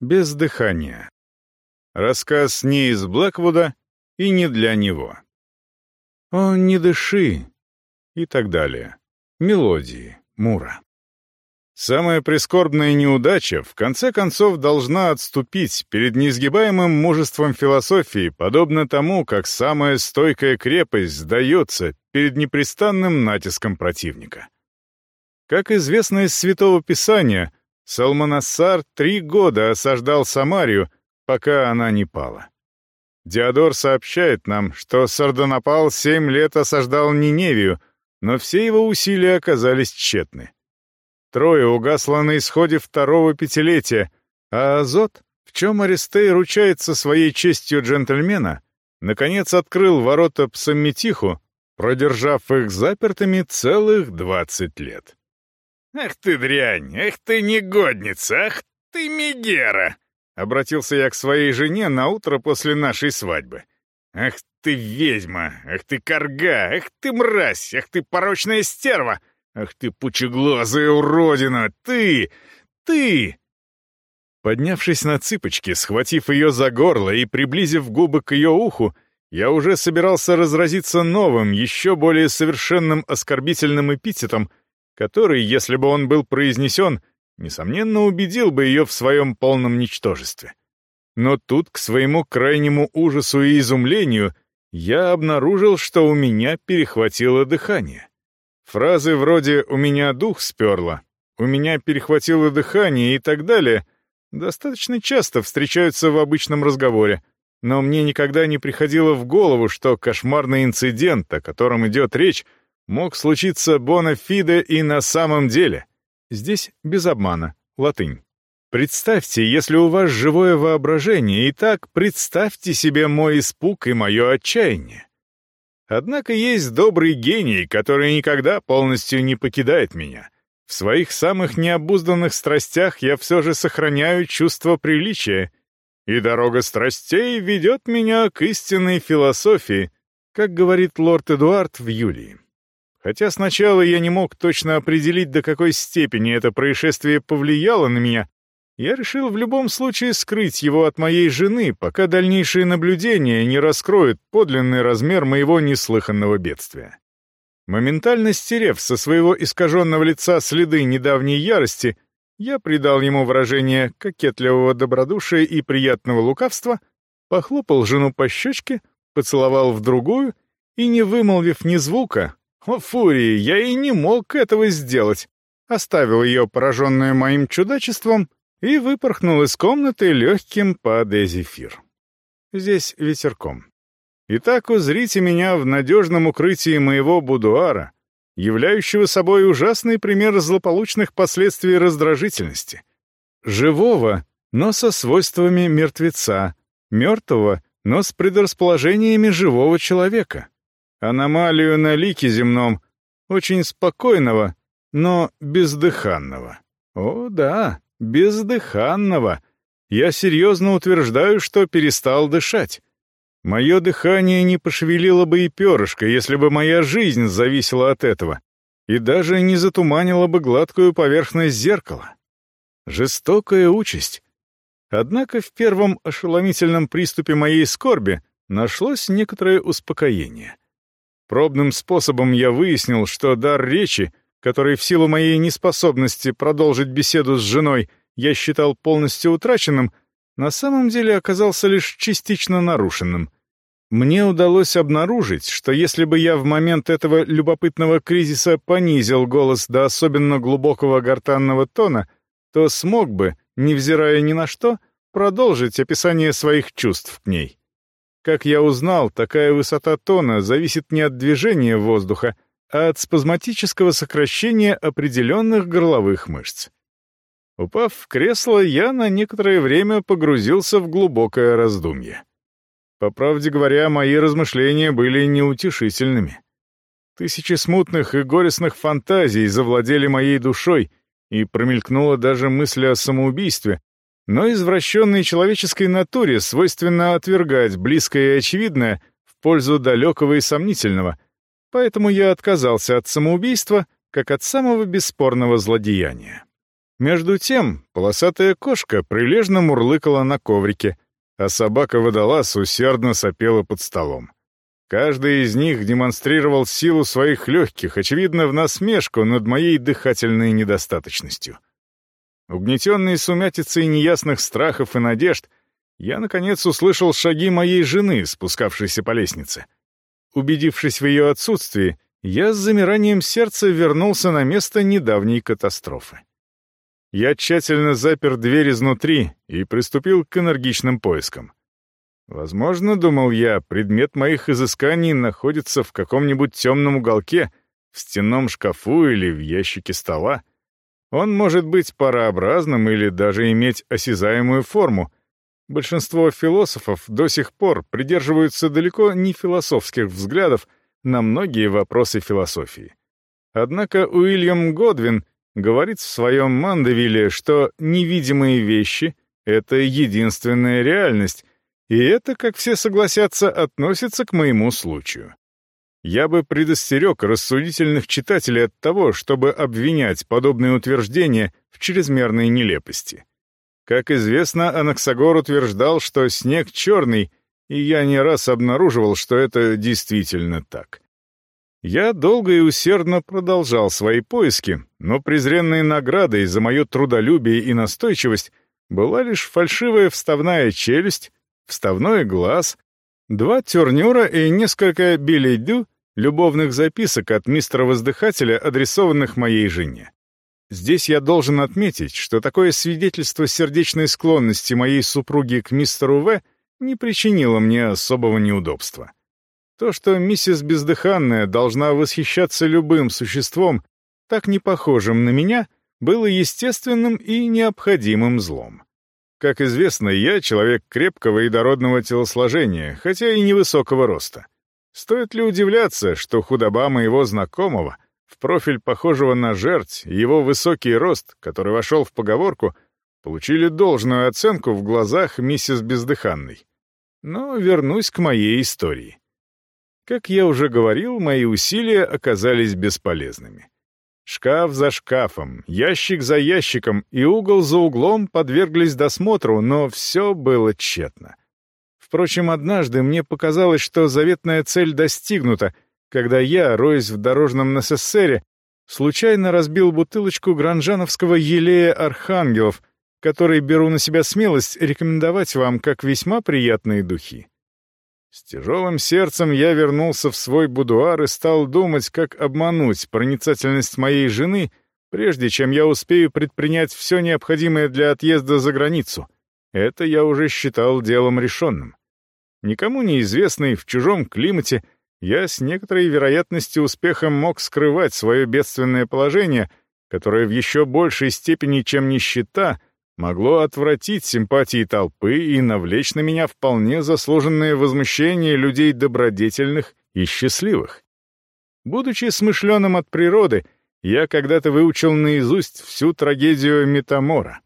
Без дыхания. Рассказ не из Блэквуда и не для него. «О, не дыши!» и так далее. Мелодии Мура. Самая прискорбная неудача в конце концов должна отступить перед неизгибаемым мужеством философии, подобно тому, как самая стойкая крепость сдается перед непрестанным натиском противника. Как известно из Святого Писания, Салманассар три года осаждал Самарию, пока она не пала. Диодор сообщает нам, что Сардонапал семь лет осаждал Ниневию, но все его усилия оказались тщетны. Трое угасло на исходе второго пятилетия, а Азот, в чем Аристей ручается своей честью джентльмена, наконец открыл ворота Псаммитиху, продержав их запертыми целых двадцать лет. «Ах ты дрянь! Ах ты негодница! Ах ты мегера!» Обратился я к своей жене на утро после нашей свадьбы. «Ах ты ведьма! Ах ты корга! Ах ты мразь! Ах ты порочная стерва! Ах ты пучеглазая уродина! Ты! Ты!» Поднявшись на цыпочки, схватив ее за горло и приблизив губы к ее уху, я уже собирался разразиться новым, еще более совершенным оскорбительным эпитетом, который, если бы он был произнесен, несомненно, убедил бы ее в своем полном ничтожестве. Но тут, к своему крайнему ужасу и изумлению, я обнаружил, что у меня перехватило дыхание. Фразы вроде «у меня дух сперло», «у меня перехватило дыхание» и так далее достаточно часто встречаются в обычном разговоре, но мне никогда не приходило в голову, что кошмарный инцидент, о котором идет речь, мог случиться бонафиде и на самом деле. Здесь без обмана, латынь. Представьте, если у вас живое воображение, и так представьте себе мой испуг и мое отчаяние. Однако есть добрый гений, который никогда полностью не покидает меня. В своих самых необузданных страстях я все же сохраняю чувство приличия, и дорога страстей ведет меня к истинной философии, как говорит лорд Эдуард в Юлии. Хотя сначала я не мог точно определить, до какой степени это происшествие повлияло на меня, я решил в любом случае скрыть его от моей жены, пока дальнейшие наблюдения не раскроют подлинный размер моего неслыханного бедствия. Моментально стерев со своего искаженного лица следы недавней ярости, я придал ему выражение кокетливого добродушия и приятного лукавства, похлопал жену по щечке, поцеловал в другую и, не вымолвив ни звука, о, Фурии, я и не мог этого сделать. Оставил ее, пораженную моим чудачеством, и выпорхнул из комнаты легким падезифир. Здесь ветерком. Итак, узрите меня в надежном укрытии моего будуара, являющего собой ужасный пример злополучных последствий раздражительности. Живого, но со свойствами мертвеца, мертвого, но с предрасположениями живого человека аномалию на лике земном, очень спокойного, но бездыханного. О, да, бездыханного. Я серьезно утверждаю, что перестал дышать. Мое дыхание не пошевелило бы и перышко, если бы моя жизнь зависела от этого, и даже не затуманила бы гладкую поверхность зеркала. Жестокая участь. Однако в первом ошеломительном приступе моей скорби нашлось некоторое успокоение — Пробным способом я выяснил, что дар речи, который в силу моей неспособности продолжить беседу с женой я считал полностью утраченным, на самом деле оказался лишь частично нарушенным. Мне удалось обнаружить, что если бы я в момент этого любопытного кризиса понизил голос до особенно глубокого гортанного тона, то смог бы, невзирая ни на что, продолжить описание своих чувств к ней. Как я узнал, такая высота тона зависит не от движения воздуха, а от спазматического сокращения определенных горловых мышц. Упав в кресло, я на некоторое время погрузился в глубокое раздумье. По правде говоря, мои размышления были неутешительными. Тысячи смутных и горестных фантазий завладели моей душой, и промелькнула даже мысль о самоубийстве, но извращенной человеческой натуре свойственно отвергать близкое и очевидное в пользу далекого и сомнительного, поэтому я отказался от самоубийства как от самого бесспорного злодеяния. Между тем, полосатая кошка прилежно мурлыкала на коврике, а собака-водолаз усердно сопела под столом. Каждый из них демонстрировал силу своих легких, очевидно, в насмешку над моей дыхательной недостаточностью. Угнетенный сумятицей неясных страхов и надежд, я, наконец, услышал шаги моей жены, спускавшейся по лестнице. Убедившись в ее отсутствии, я с замиранием сердца вернулся на место недавней катастрофы. Я тщательно запер дверь изнутри и приступил к энергичным поискам. Возможно, думал я, предмет моих изысканий находится в каком-нибудь темном уголке, в стенном шкафу или в ящике стола. Он может быть парообразным или даже иметь осязаемую форму. Большинство философов до сих пор придерживаются далеко не философских взглядов на многие вопросы философии. Однако Уильям Годвин говорит в своем Мандевиле, что невидимые вещи — это единственная реальность, и это, как все согласятся, относится к моему случаю. Я бы предостерег рассудительных читателей от того, чтобы обвинять подобные утверждения в чрезмерной нелепости. Как известно, Анаксагор утверждал, что снег черный, и я не раз обнаруживал, что это действительно так. Я долго и усердно продолжал свои поиски, но презренной наградой за мое трудолюбие и настойчивость была лишь фальшивая вставная челюсть вставной глаз, два турнюра и несколько билейдю любовных записок от мистера-воздыхателя, адресованных моей жене. Здесь я должен отметить, что такое свидетельство сердечной склонности моей супруги к мистеру В не причинило мне особого неудобства. То, что миссис Бездыханная должна восхищаться любым существом, так не похожим на меня, было естественным и необходимым злом. Как известно, я человек крепкого и дородного телосложения, хотя и невысокого роста. Стоит ли удивляться, что худоба моего знакомого, в профиль похожего на жерть, его высокий рост, который вошел в поговорку, получили должную оценку в глазах миссис Бездыханной. Но вернусь к моей истории. Как я уже говорил, мои усилия оказались бесполезными. Шкаф за шкафом, ящик за ящиком и угол за углом подверглись досмотру, но все было тщетно. Впрочем, однажды мне показалось, что заветная цель достигнута, когда я, роясь в дорожном НССРе, случайно разбил бутылочку гранжановского елея «Архангелов», который беру на себя смелость рекомендовать вам как весьма приятные духи. С тяжелым сердцем я вернулся в свой будуар и стал думать, как обмануть проницательность моей жены, прежде чем я успею предпринять все необходимое для отъезда за границу. Это я уже считал делом решенным. Никому неизвестный, в чужом климате, я с некоторой вероятностью успехом мог скрывать свое бедственное положение, которое в еще большей степени, чем нищета, могло отвратить симпатии толпы и навлечь на меня вполне заслуженное возмущение людей добродетельных и счастливых. Будучи смышленым от природы, я когда-то выучил наизусть всю трагедию Метамора.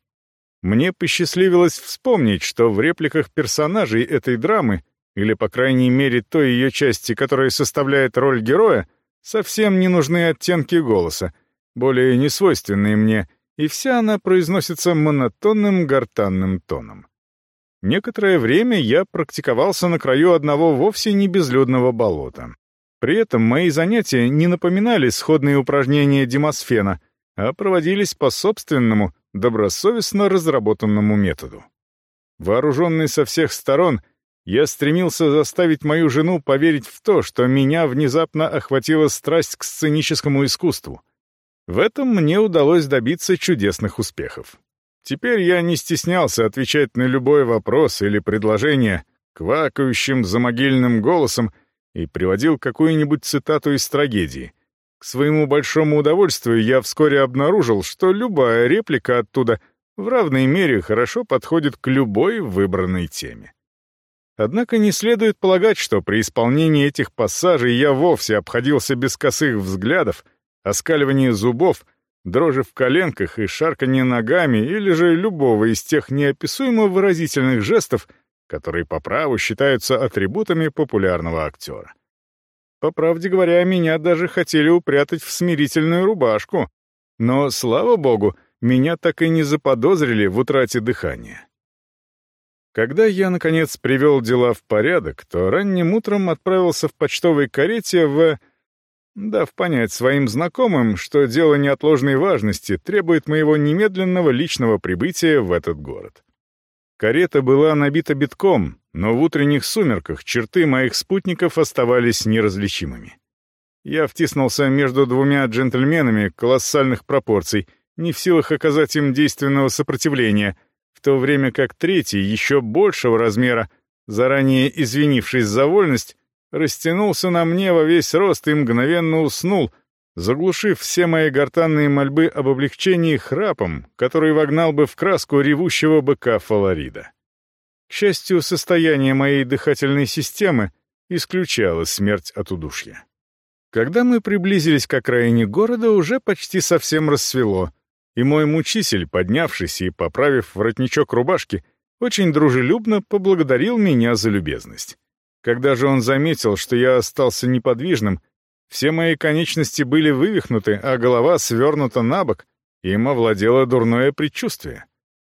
Мне посчастливилось вспомнить, что в репликах персонажей этой драмы, или, по крайней мере, той ее части, которая составляет роль героя, совсем не нужны оттенки голоса, более несвойственные мне — и вся она произносится монотонным гортанным тоном. Некоторое время я практиковался на краю одного вовсе не безлюдного болота. При этом мои занятия не напоминали сходные упражнения Демосфена, а проводились по собственному, добросовестно разработанному методу. Вооруженный со всех сторон, я стремился заставить мою жену поверить в то, что меня внезапно охватила страсть к сценическому искусству — в этом мне удалось добиться чудесных успехов. Теперь я не стеснялся отвечать на любой вопрос или предложение квакающим замогильным голосом и приводил какую-нибудь цитату из трагедии. К своему большому удовольствию я вскоре обнаружил, что любая реплика оттуда в равной мере хорошо подходит к любой выбранной теме. Однако не следует полагать, что при исполнении этих пассажей я вовсе обходился без косых взглядов — оскаливание зубов, дрожи в коленках и шарканье ногами или же любого из тех неописуемо выразительных жестов, которые по праву считаются атрибутами популярного актера. По правде говоря, меня даже хотели упрятать в смирительную рубашку, но, слава богу, меня так и не заподозрили в утрате дыхания. Когда я, наконец, привел дела в порядок, то ранним утром отправился в почтовой карете в... Дав понять своим знакомым, что дело неотложной важности требует моего немедленного личного прибытия в этот город. Карета была набита битком, но в утренних сумерках черты моих спутников оставались неразличимыми. Я втиснулся между двумя джентльменами колоссальных пропорций, не в силах оказать им действенного сопротивления, в то время как третий, еще большего размера, заранее извинившись за вольность, растянулся на мне во весь рост и мгновенно уснул, заглушив все мои гортанные мольбы об облегчении храпом, который вогнал бы в краску ревущего быка Фаларида. К счастью, состояние моей дыхательной системы исключало смерть от удушья. Когда мы приблизились к окраине города, уже почти совсем рассвело, и мой мучитель, поднявшись и поправив воротничок рубашки, очень дружелюбно поблагодарил меня за любезность. Когда же он заметил, что я остался неподвижным, все мои конечности были вывихнуты, а голова свернута на бок, им овладело дурное предчувствие.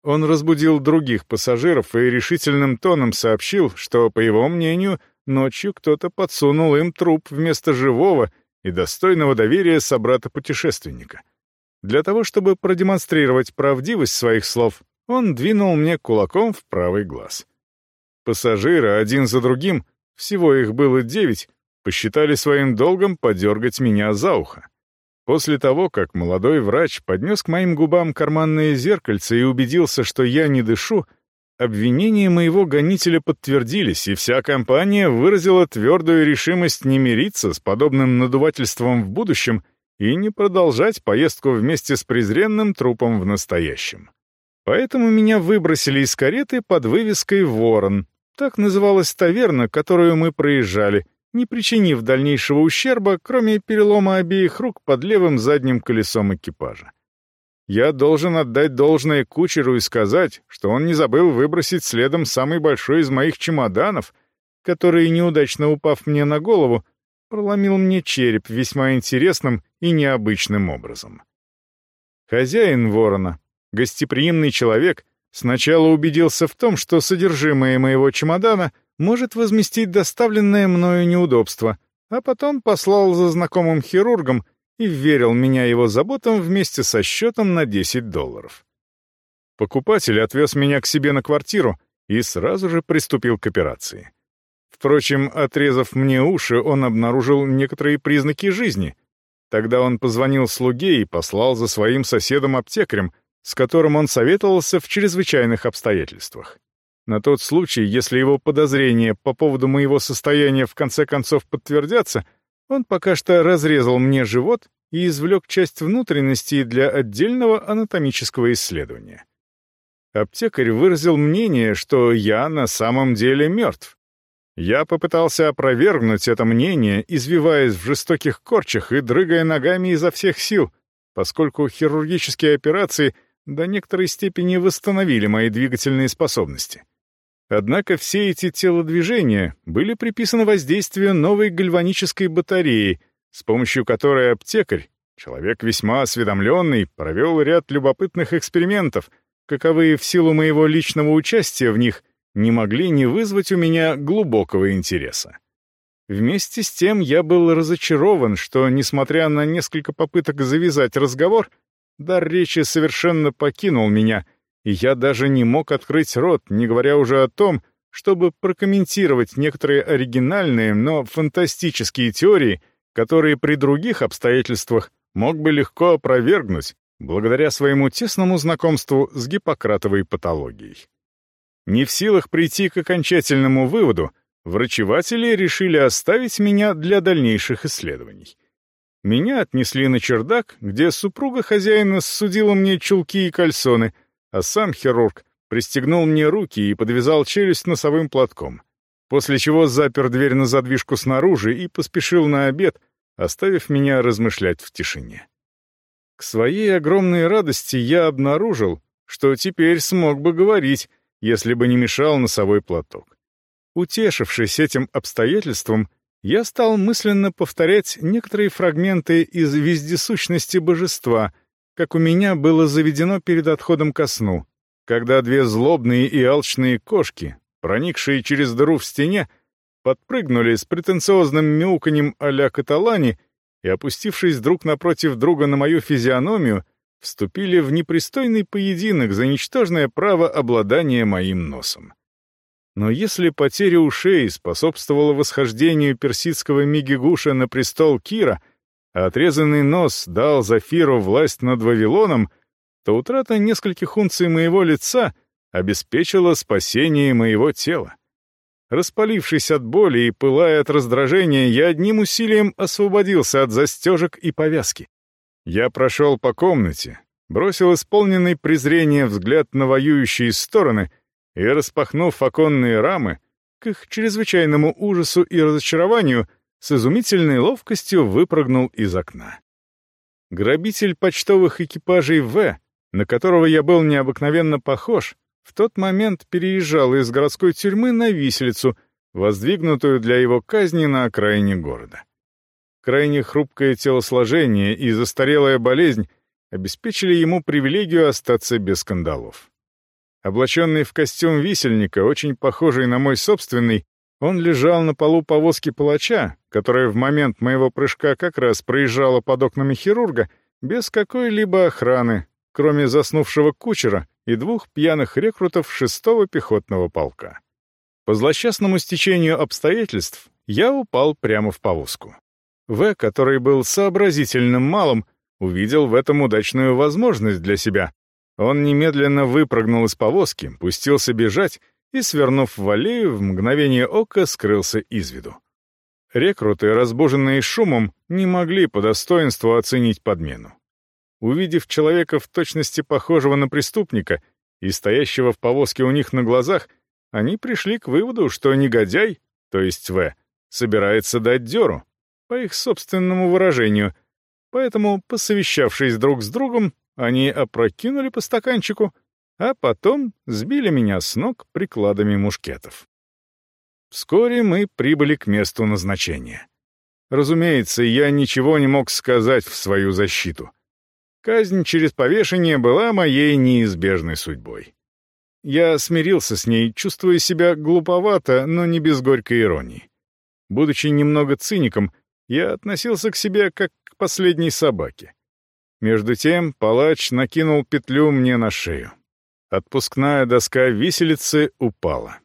Он разбудил других пассажиров и решительным тоном сообщил, что, по его мнению, ночью кто-то подсунул им труп вместо живого и достойного доверия собрата-путешественника. Для того, чтобы продемонстрировать правдивость своих слов, он двинул мне кулаком в правый глаз. Пассажиры один за другим, всего их было девять, посчитали своим долгом подергать меня за ухо. После того, как молодой врач поднес к моим губам карманное зеркальце и убедился, что я не дышу, обвинения моего гонителя подтвердились, и вся компания выразила твердую решимость не мириться с подобным надувательством в будущем и не продолжать поездку вместе с презренным трупом в настоящем. Поэтому меня выбросили из кареты под вывеской «Ворон». Так называлась таверна, которую мы проезжали, не причинив дальнейшего ущерба, кроме перелома обеих рук под левым задним колесом экипажа. Я должен отдать должное кучеру и сказать, что он не забыл выбросить следом самый большой из моих чемоданов, который, неудачно упав мне на голову, проломил мне череп весьма интересным и необычным образом. Хозяин ворона, гостеприимный человек, сначала убедился в том, что содержимое моего чемодана может возместить доставленное мною неудобство, а потом послал за знакомым хирургом и верил меня его заботам вместе со счетом на 10 долларов. Покупатель отвез меня к себе на квартиру и сразу же приступил к операции. Впрочем, отрезав мне уши, он обнаружил некоторые признаки жизни. Тогда он позвонил слуге и послал за своим соседом-аптекарем, с которым он советовался в чрезвычайных обстоятельствах. На тот случай, если его подозрения по поводу моего состояния в конце концов подтвердятся, он пока что разрезал мне живот и извлек часть внутренностей для отдельного анатомического исследования. Аптекарь выразил мнение, что я на самом деле мертв. Я попытался опровергнуть это мнение, извиваясь в жестоких корчах и дрыгая ногами изо всех сил, поскольку хирургические операции до некоторой степени восстановили мои двигательные способности. Однако все эти телодвижения были приписаны воздействию новой гальванической батареи, с помощью которой аптекарь, человек весьма осведомленный, провел ряд любопытных экспериментов, каковые в силу моего личного участия в них не могли не вызвать у меня глубокого интереса. Вместе с тем я был разочарован, что, несмотря на несколько попыток завязать разговор, дар речи совершенно покинул меня — и я даже не мог открыть рот, не говоря уже о том, чтобы прокомментировать некоторые оригинальные, но фантастические теории, которые при других обстоятельствах мог бы легко опровергнуть, благодаря своему тесному знакомству с гиппократовой патологией. Не в силах прийти к окончательному выводу, врачеватели решили оставить меня для дальнейших исследований. Меня отнесли на чердак, где супруга хозяина судила мне чулки и кальсоны — а сам хирург пристегнул мне руки и подвязал челюсть носовым платком, после чего запер дверь на задвижку снаружи и поспешил на обед, оставив меня размышлять в тишине. К своей огромной радости я обнаружил, что теперь смог бы говорить, если бы не мешал носовой платок. Утешившись этим обстоятельством, я стал мысленно повторять некоторые фрагменты из «Вездесущности божества», как у меня было заведено перед отходом ко сну, когда две злобные и алчные кошки, проникшие через дыру в стене, подпрыгнули с претенциозным мяуканьем а-ля каталани и, опустившись друг напротив друга на мою физиономию, вступили в непристойный поединок за ничтожное право обладания моим носом. Но если потеря ушей способствовала восхождению персидского Мигигуша на престол Кира, отрезанный нос дал Зафиру власть над Вавилоном, то утрата нескольких унций моего лица обеспечила спасение моего тела. Распалившись от боли и пылая от раздражения, я одним усилием освободился от застежек и повязки. Я прошел по комнате, бросил исполненный презрения взгляд на воюющие стороны и, распахнув оконные рамы, к их чрезвычайному ужасу и разочарованию, с изумительной ловкостью выпрыгнул из окна. Грабитель почтовых экипажей В, на которого я был необыкновенно похож, в тот момент переезжал из городской тюрьмы на виселицу, воздвигнутую для его казни на окраине города. Крайне хрупкое телосложение и застарелая болезнь обеспечили ему привилегию остаться без скандалов. Облаченный в костюм висельника, очень похожий на мой собственный, он лежал на полу повозки палача, которая в момент моего прыжка как раз проезжала под окнами хирурга, без какой-либо охраны, кроме заснувшего кучера, и двух пьяных рекрутов шестого пехотного полка. По злосчастному стечению обстоятельств я упал прямо в повозку. В, который был сообразительным малым, увидел в этом удачную возможность для себя. Он немедленно выпрыгнул из повозки, пустился бежать и, свернув в аллею, в мгновение ока скрылся из виду. Рекруты, разбуженные шумом, не могли по достоинству оценить подмену. Увидев человека в точности похожего на преступника и стоящего в повозке у них на глазах, они пришли к выводу, что негодяй, то есть В, собирается дать дёру, по их собственному выражению, поэтому, посовещавшись друг с другом, они опрокинули по стаканчику, а потом сбили меня с ног прикладами мушкетов. Вскоре мы прибыли к месту назначения. Разумеется, я ничего не мог сказать в свою защиту — Казнь через повешение была моей неизбежной судьбой. Я смирился с ней, чувствуя себя глуповато, но не без горькой иронии. Будучи немного циником, я относился к себе как к последней собаке. Между тем палач накинул петлю мне на шею. Отпускная доска виселицы упала.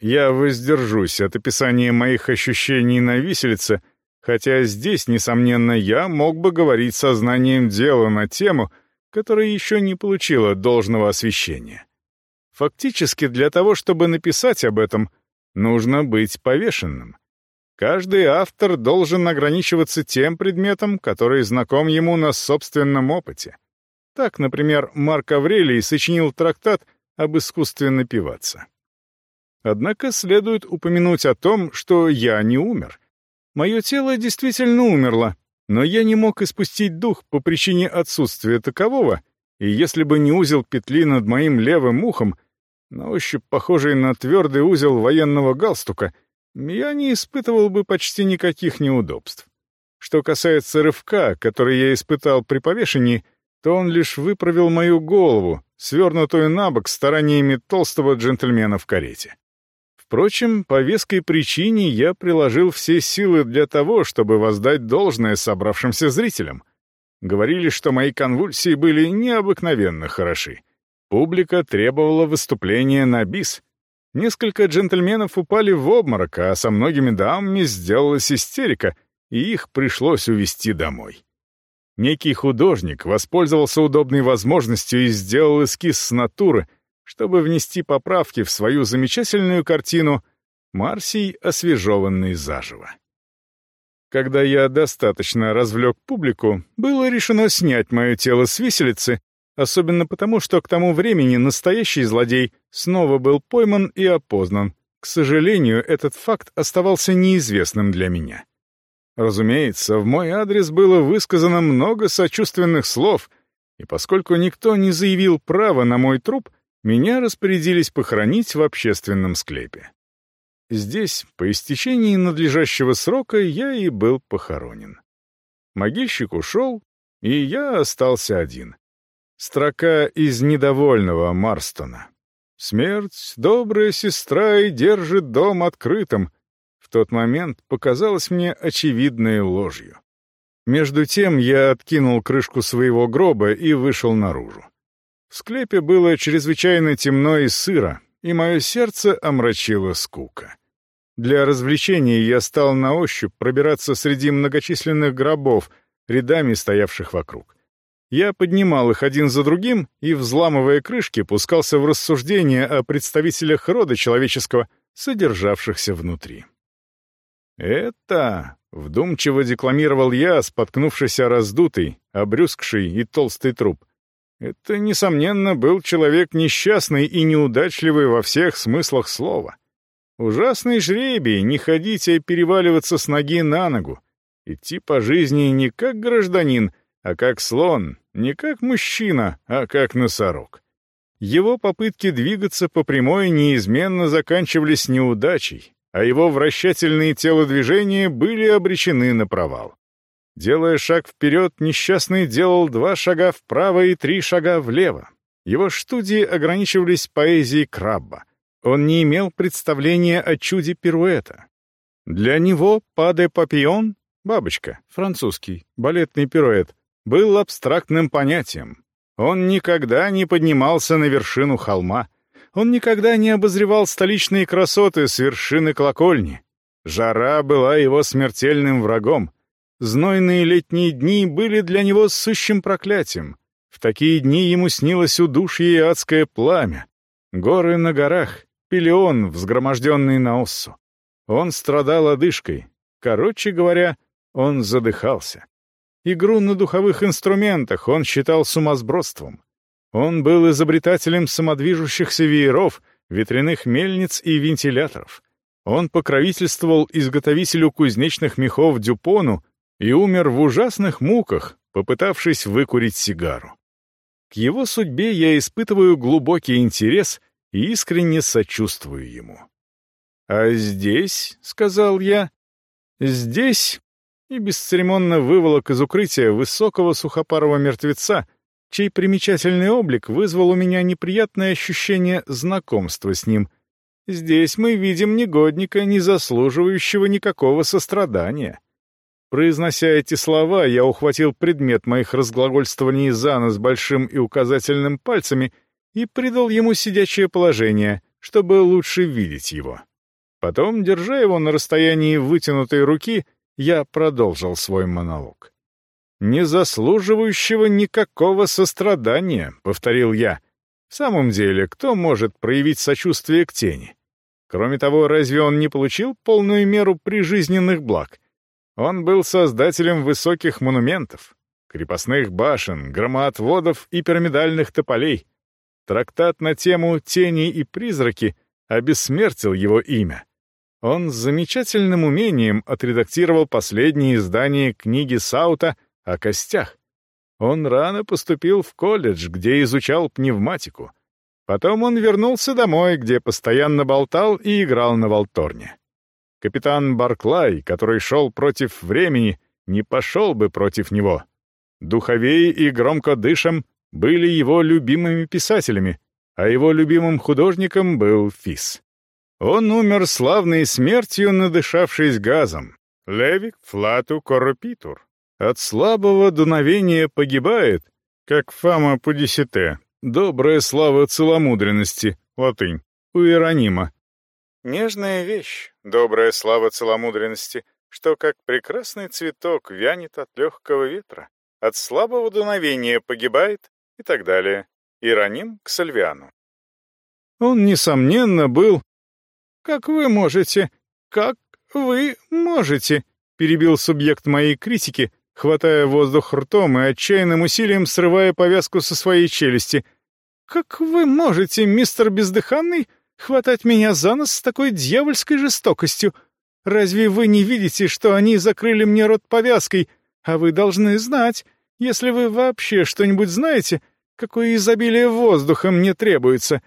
Я воздержусь от описания моих ощущений на виселице — Хотя здесь, несомненно, я мог бы говорить сознанием дела на тему, которая еще не получила должного освещения. Фактически, для того, чтобы написать об этом, нужно быть повешенным. Каждый автор должен ограничиваться тем предметом, который знаком ему на собственном опыте. Так, например, Марк Аврелий сочинил трактат об искусстве напиваться. Однако следует упомянуть о том, что я не умер, Мое тело действительно умерло, но я не мог испустить дух по причине отсутствия такового, и если бы не узел петли над моим левым ухом, на ощупь похожий на твердый узел военного галстука, я не испытывал бы почти никаких неудобств. Что касается рывка, который я испытал при повешении, то он лишь выправил мою голову, свернутую на бок стараниями толстого джентльмена в карете. Впрочем, по веской причине я приложил все силы для того, чтобы воздать должное собравшимся зрителям. Говорили, что мои конвульсии были необыкновенно хороши. Публика требовала выступления на бис. Несколько джентльменов упали в обморок, а со многими дамами сделалась истерика, и их пришлось увезти домой. Некий художник воспользовался удобной возможностью и сделал эскиз с натуры — чтобы внести поправки в свою замечательную картину «Марсий, освежеванный заживо». Когда я достаточно развлек публику, было решено снять мое тело с виселицы, особенно потому, что к тому времени настоящий злодей снова был пойман и опознан. К сожалению, этот факт оставался неизвестным для меня. Разумеется, в мой адрес было высказано много сочувственных слов, и поскольку никто не заявил права на мой труп — меня распорядились похоронить в общественном склепе. Здесь, по истечении надлежащего срока, я и был похоронен. Могильщик ушел, И я остался один. Строка из недовольного Марстона. «Смерть, добрая сестра, и держит дом открытым», тот момент показалось мне очевидной ложью. Между тем я откинул крышку своего гроба и вышел наружу. В склепе было чрезвычайно темно и сыро, и мое сердце омрачило скука. Для развлечения я стал на ощупь пробираться среди многочисленных гробов, рядами стоявших вокруг. Я поднимал их один за другим и, взламывая крышки, пускался в рассуждения о представителях рода человеческого, содержавшихся внутри. «Это...» — вдумчиво декламировал я, споткнувшись о раздутый, обрюзгший и толстый труп. «Это, несомненно, был человек несчастный и неудачливый во всех смыслах слова. Ужасный жребий — не ходить, а переваливаться с ноги на ногу, идти по жизни не как гражданин, а как слон, не как мужчина, а как носорог. Его попытки двигаться по прямой неизменно заканчивались неудачей, а его вращательные телодвижения были обречены на провал. Делая шаг вперед, несчастный делал два шага вправо и три шага влево. Его студии ограничивались поэзией Крабба. Он не имел представления о чуде пируэта. Для него «Паде папион» — бабочка, французский, балетный пируэт — был абстрактным понятием. Он никогда не поднимался на вершину холма. Он никогда не обозревал столичные красоты с вершины колокольни. Жара была его смертельным врагом. Знойные летние дни были для него сущим проклятием. В такие дни ему снилось удушье и адское пламя. Горы на горах, пелеон, взгроможденный на оссу. Он страдал одышкой. Короче говоря, он задыхался. Игру на духовых инструментах он считал сумасбродством. Он был изобретателем самодвижущихся вееров, ветряных мельниц и вентиляторов. Он покровительствовал изготовителю кузнечных мехов Дюпону и умер в ужасных муках, попытавшись выкурить сигару. К его судьбе я испытываю глубокий интерес и искренне сочувствую ему. «А здесь», — сказал я, — «здесь и бесцеремонно выволок из укрытия высокого сухопарого мертвеца, чей примечательный облик вызвал у меня неприятное ощущение знакомства с ним. Здесь мы видим негодника, не заслуживающего никакого сострадания. Произнося эти слова, я ухватил предмет моих разглагольствований за нос большим и указательным пальцами и придал ему сидячее положение, чтобы лучше видеть его. Потом, держа его на расстоянии вытянутой руки, я продолжил свой монолог. «Не заслуживающего никакого сострадания», — повторил я. «В самом деле, кто может проявить сочувствие к тени? Кроме того, разве он не получил полную меру прижизненных благ? Он был создателем высоких монументов, крепостных башен, громоотводов и пирамидальных тополей. Трактат на тему «Тени и призраки» обессмертил его имя. Он с замечательным умением отредактировал последнее издание книги Саута о костях. Он рано поступил в колледж, где изучал пневматику. Потом он вернулся домой, где постоянно болтал и играл на волторне. Капитан Барклай, который шел против времени, не пошел бы против него. Духовей и громко дышам были его любимыми писателями, а его любимым художником был Фис. Он умер славной смертью, надышавшись газом. Левик флату коррупитур. От слабого дуновения погибает, как фама пудесите, добрая слава целомудренности, латынь, у Иеронима. Нежная вещь, добрая слава целомудренности, что как прекрасный цветок вянет от легкого ветра, от слабого дуновения погибает и так далее. Иероним к Сальвиану. Он, несомненно, был «Как вы можете? Как вы можете?» — перебил субъект моей критики, хватая воздух ртом и отчаянным усилием срывая повязку со своей челюсти. «Как вы можете, мистер Бездыханный, хватать меня за нос с такой дьявольской жестокостью? Разве вы не видите, что они закрыли мне рот повязкой? А вы должны знать, если вы вообще что-нибудь знаете, какое изобилие воздуха мне требуется.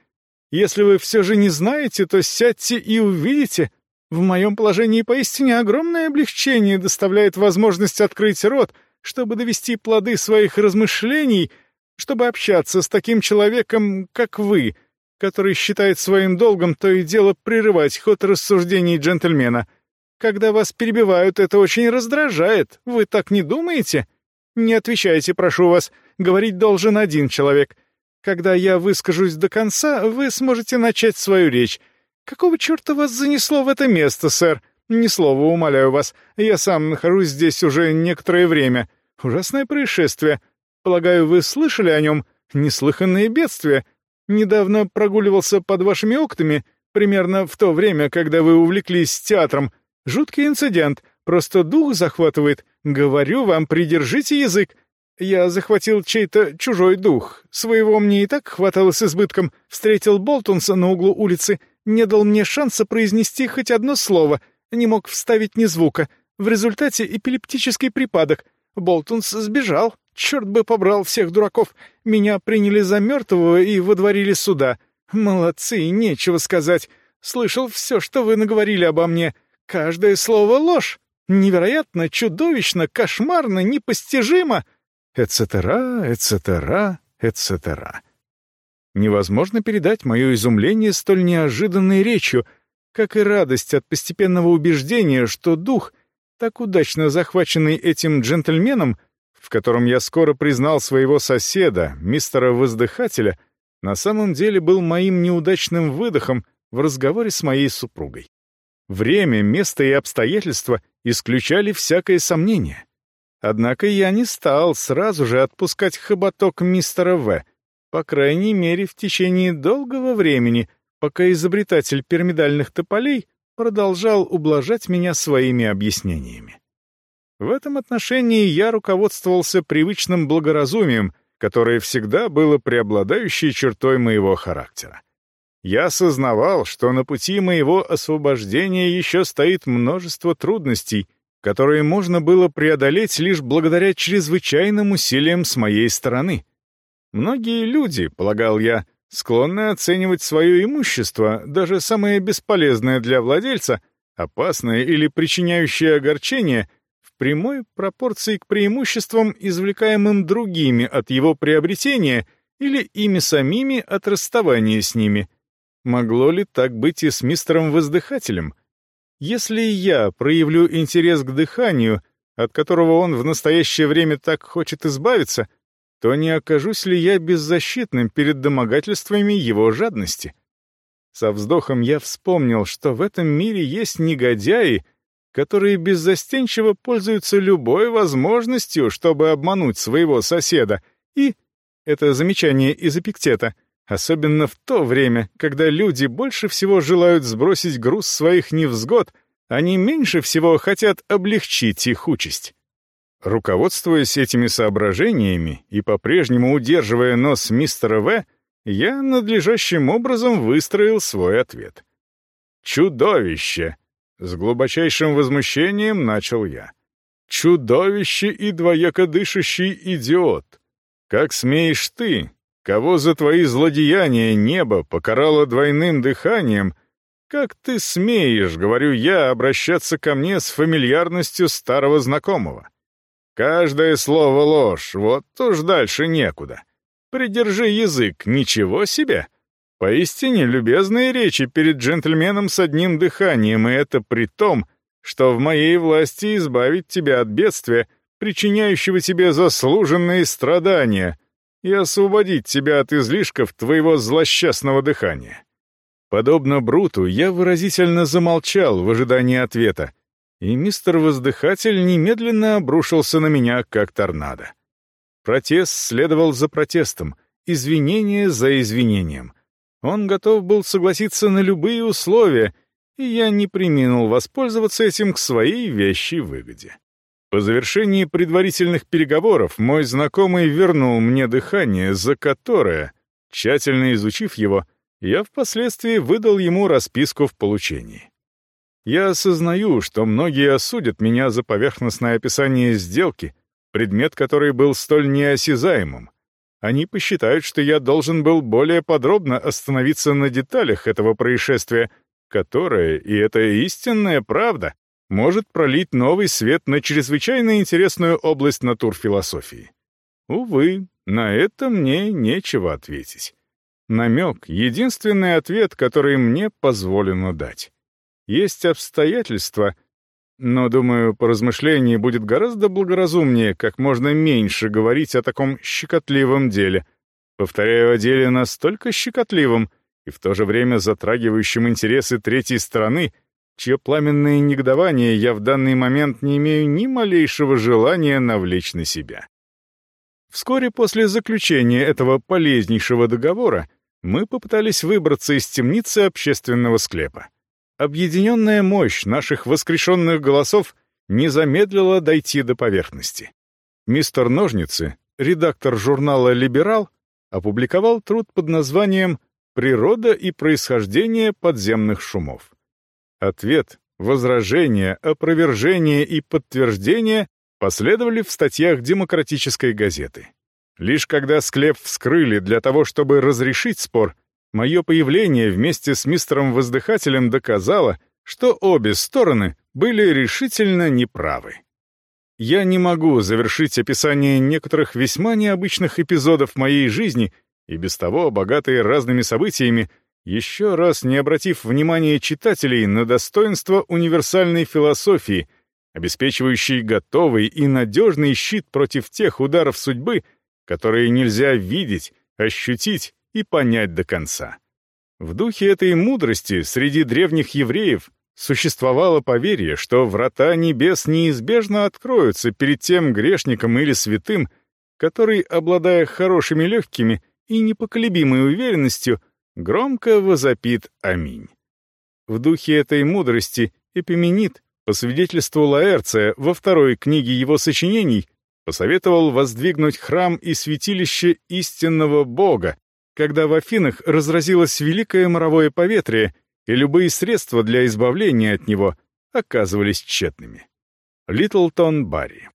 Если вы все же не знаете, то сядьте и увидите. В моем положении поистине огромное облегчение доставляет возможность открыть рот, чтобы довести плоды своих размышлений, чтобы общаться с таким человеком, как вы, который считает своим долгом то и дело прерывать ход рассуждений джентльмена. Когда вас перебивают, это очень раздражает. Вы так не думаете? Не отвечайте, прошу вас. Говорить должен один человек. Когда я выскажусь до конца, вы сможете начать свою речь. Какого черта вас занесло в это место, сэр? Ни слова, умоляю вас. Я сам нахожусь здесь уже некоторое время. Ужасное происшествие. Полагаю, вы слышали о нем? Неслыханные бедствия. Недавно прогуливался под вашими окнами, примерно в то время, когда вы увлеклись театром. Жуткий инцидент. Просто дух захватывает. Говорю вам, придержите язык. Я захватил чей-то чужой дух. Своего мне и так хватало с избытком. Встретил Болтунса на углу улицы. Не дал мне шанса произнести хоть одно слово. Не мог вставить ни звука. В результате эпилептический припадок. Болтунс сбежал. Черт бы побрал всех дураков. Меня приняли за мертвого и водворили сюда. Молодцы, нечего сказать. Слышал все, что вы наговорили обо мне. Каждое слово ложь. Невероятно, чудовищно, кошмарно, непостижимо. Эцетера, эцетера, эцетера. Невозможно передать мое изумление столь неожиданной речью, как и радость от постепенного убеждения, что дух, так удачно захваченный этим джентльменом, в котором я скоро признал своего соседа, мистера Воздыхателя, на самом деле был моим неудачным выдохом в разговоре с моей супругой. Время, место и обстоятельства исключали всякое сомнение. Однако я не стал сразу же отпускать хоботок мистера В., по крайней мере, в течение долгого времени, пока изобретатель пирамидальных тополей продолжал ублажать меня своими объяснениями. В этом отношении я руководствовался привычным благоразумием, которое всегда было преобладающей чертой моего характера. Я осознавал, что на пути моего освобождения еще стоит множество трудностей, которые можно было преодолеть лишь благодаря чрезвычайным усилиям с моей стороны. Многие люди, полагал я, склонны оценивать свое имущество, даже самое бесполезное для владельца, опасное или причиняющее огорчение, в прямой пропорции к преимуществам, извлекаемым другими от его приобретения или ими самими от расставания с ними — Могло ли так быть и с мистером Воздыхателем? Если я проявлю интерес к дыханию, от которого он в настоящее время так хочет избавиться, то не окажусь ли я беззащитным перед домогательствами его жадности? Со вздохом я вспомнил, что в этом мире есть негодяи, которые беззастенчиво пользуются любой возможностью, чтобы обмануть своего соседа, и... Это замечание из эпиктета — Особенно в то время, когда люди больше всего желают сбросить груз своих невзгод, они меньше всего хотят облегчить их участь. Руководствуясь этими соображениями и по-прежнему удерживая нос мистера В., я надлежащим образом выстроил свой ответ. «Чудовище!» — с глубочайшим возмущением начал я. «Чудовище и двояко дышащий идиот! Как смеешь ты, кого за твои злодеяния небо покарало двойным дыханием, как ты смеешь, говорю я, обращаться ко мне с фамильярностью старого знакомого? Каждое слово ложь, вот уж дальше некуда. Придержи язык, ничего себе! Поистине любезные речи перед джентльменом с одним дыханием, и это при том, что в моей власти избавить тебя от бедствия, причиняющего тебе заслуженные страдания — и освободить тебя от излишков твоего злосчастного дыхания. Подобно Бруту, я выразительно замолчал в ожидании ответа, и мистер Воздыхатель немедленно обрушился на меня, как торнадо. Протест следовал за протестом, извинение за извинением. Он готов был согласиться на любые условия, и я не приминул воспользоваться этим к своей вещей выгоде. По завершении предварительных переговоров мой знакомый вернул мне дыхание, за которое, тщательно изучив его, я впоследствии выдал ему расписку в получении. Я осознаю, что многие осудят меня за поверхностное описание сделки, предмет которой был столь неосязаемым. Они посчитают, что я должен был более подробно остановиться на деталях этого происшествия, которое, и это истинная правда, может пролить новый свет на чрезвычайно интересную область натурфилософии. Увы, на это мне нечего ответить. Намек — единственный ответ, который мне позволено дать. Есть обстоятельства, но, думаю, по размышлении будет гораздо благоразумнее как можно меньше говорить о таком щекотливом деле. Повторяю, о деле настолько щекотливом и в то же время затрагивающем интересы третьей стороны, чье пламенное негодование я в данный момент не имею ни малейшего желания навлечь на себя. Вскоре после заключения этого полезнейшего договора мы попытались выбраться из темницы общественного склепа. Объединенная мощь наших воскрешенных голосов не замедлила дойти до поверхности. Мистер Ножницы, редактор журнала «Либерал», опубликовал труд под названием «Природа и происхождение подземных шумов». Ответ, возражения, опровержения и подтверждения последовали в статьях демократической газеты. Лишь когда склеп вскрыли для того, чтобы разрешить спор, мое появление вместе с мистером Воздыхателем доказало, что обе стороны были решительно неправы. Я не могу завершить описание некоторых весьма необычных эпизодов моей жизни, и без того богатой разными событиями, еще раз не обратив внимания читателей на достоинство универсальной философии, обеспечивающей готовый и надежный щит против тех ударов судьбы, которые нельзя видеть, ощутить и понять до конца. В духе этой мудрости среди древних евреев существовало поверье, что врата небес неизбежно откроются перед тем грешником или святым, который, обладая хорошими легкими и непоколебимой уверенностью, громко возопит «Аминь». В духе этой мудрости Эпименит, по свидетельству Лаэрция во второй книге его сочинений, посоветовал воздвигнуть храм и святилище истинного Бога, когда в Афинах разразилось великое моровое поветрие, и любые средства для избавления от него оказывались тщетными. Литлтон Барри